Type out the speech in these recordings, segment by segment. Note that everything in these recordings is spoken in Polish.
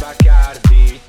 Bacardi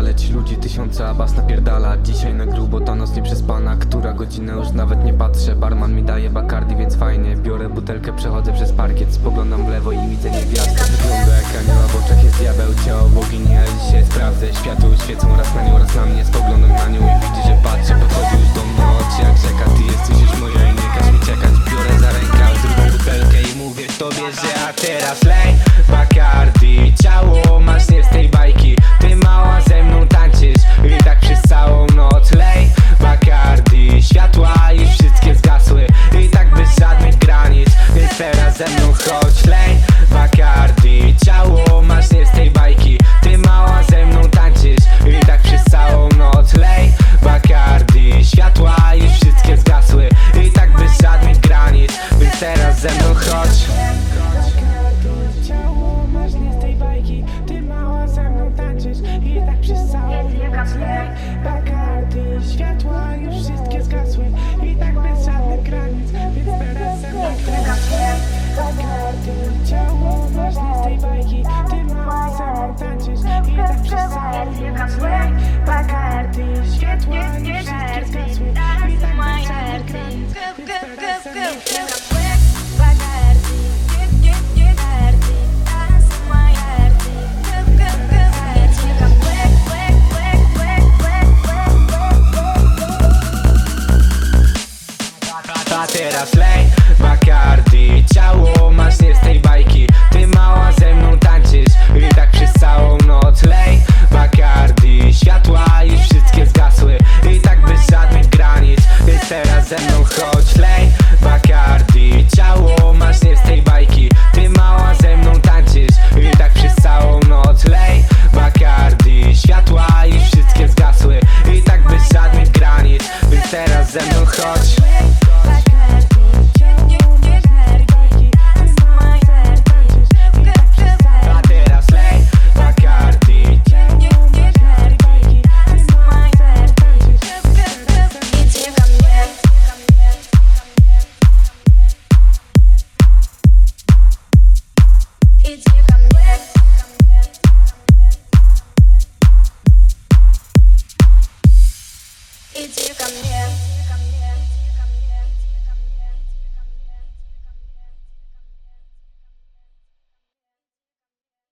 i ostro wyszaleć Ludzi tysiące, a bas napierdala. Dzisiaj na grubo, ta noc nie przespana Która godzina już nawet nie patrzę. Barman mi daje bakardi, więc fajnie. Biorę butelkę, przechodzę przez parkiet Spoglądam w lewo i widzę niewiastę. Wygląda jak anioł, a w oczach jest diabeł. Ciało bogini, a dzisiaj sprawdzę. Światło świecą raz na nią, raz na mnie. Spoglądam na nią noc lej Bacardi Światła już wszystkie zgasły I tak bez żadnych granic Więc teraz ze mną chodź. Ciało masz z tej bajki Ty mała ze mną tańczysz I tak przez całą noc A teraz lej Bacardi Ciało masz nie z tej bajki. Ty mała ze mną tańczysz I tak przez całą noc lej Bacardi. Światła już wszystkie zgasły I tak bez żadnych granic. Więc teraz ze mną chodź lej Bacardi. Ciało masz nie z tej bajki. Ty mała ze mną tańczysz I tak przez całą noc lej Bacardi. Światła